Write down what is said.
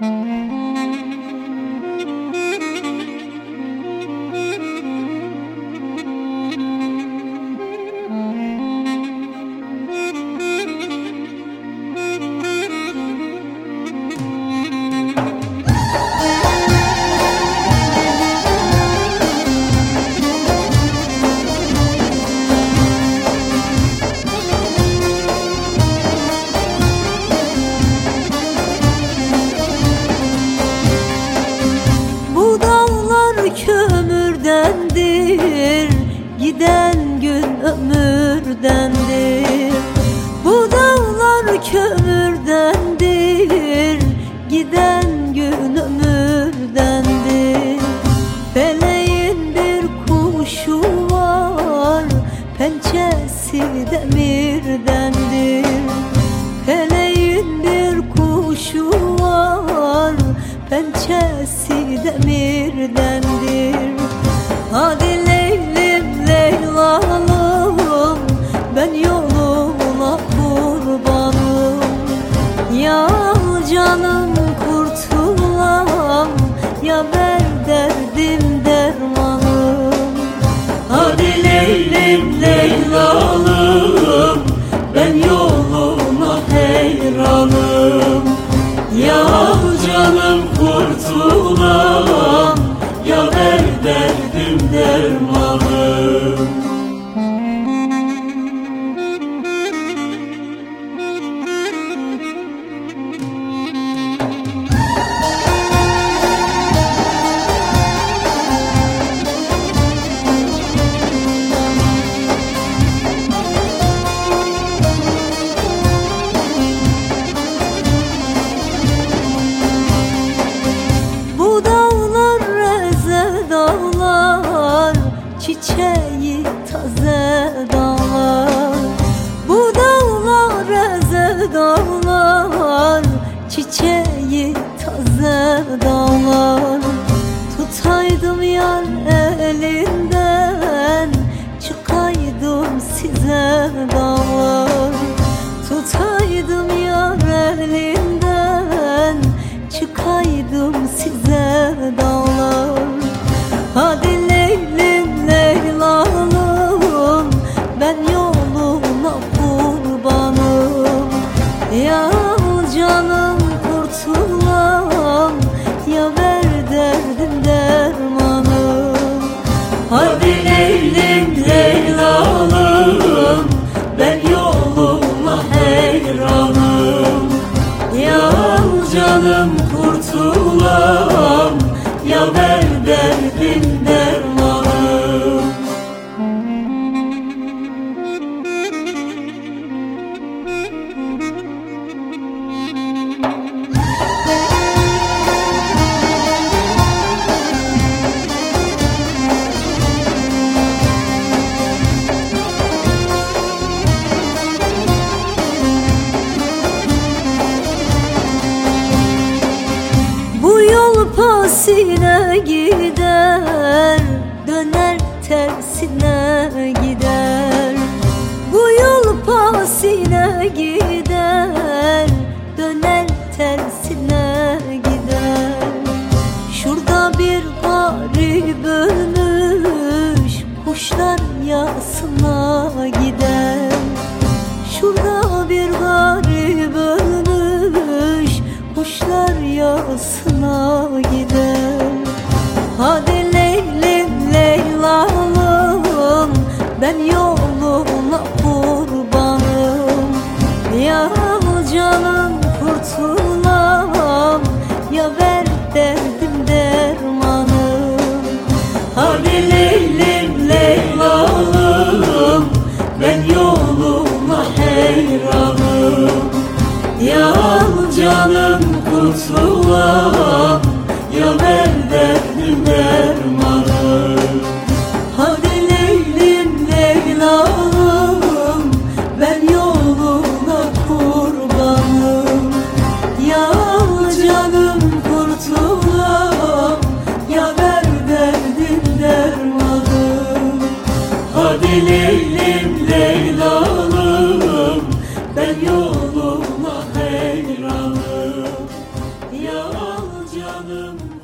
Bu ömürdendir Bu dağlar kömürdendir. Giden gün ömürdendir. Feleğin bir kuşu var Pençesi demirdendir. Feleğin bir kuşu var Pençesi demirdendir. Hadi dermanım. Hadi Leylim Leylalım canım kurtulam Ya ver derdim gider Döner tersine gider. Bu yol pasine gider Döner tersine gider. Şurada bir garip ölmüş Kuşlar yasına Ya canım kurtulam Ya ver Hadi Leylim Ben yoluna heyranım Ya Leylalım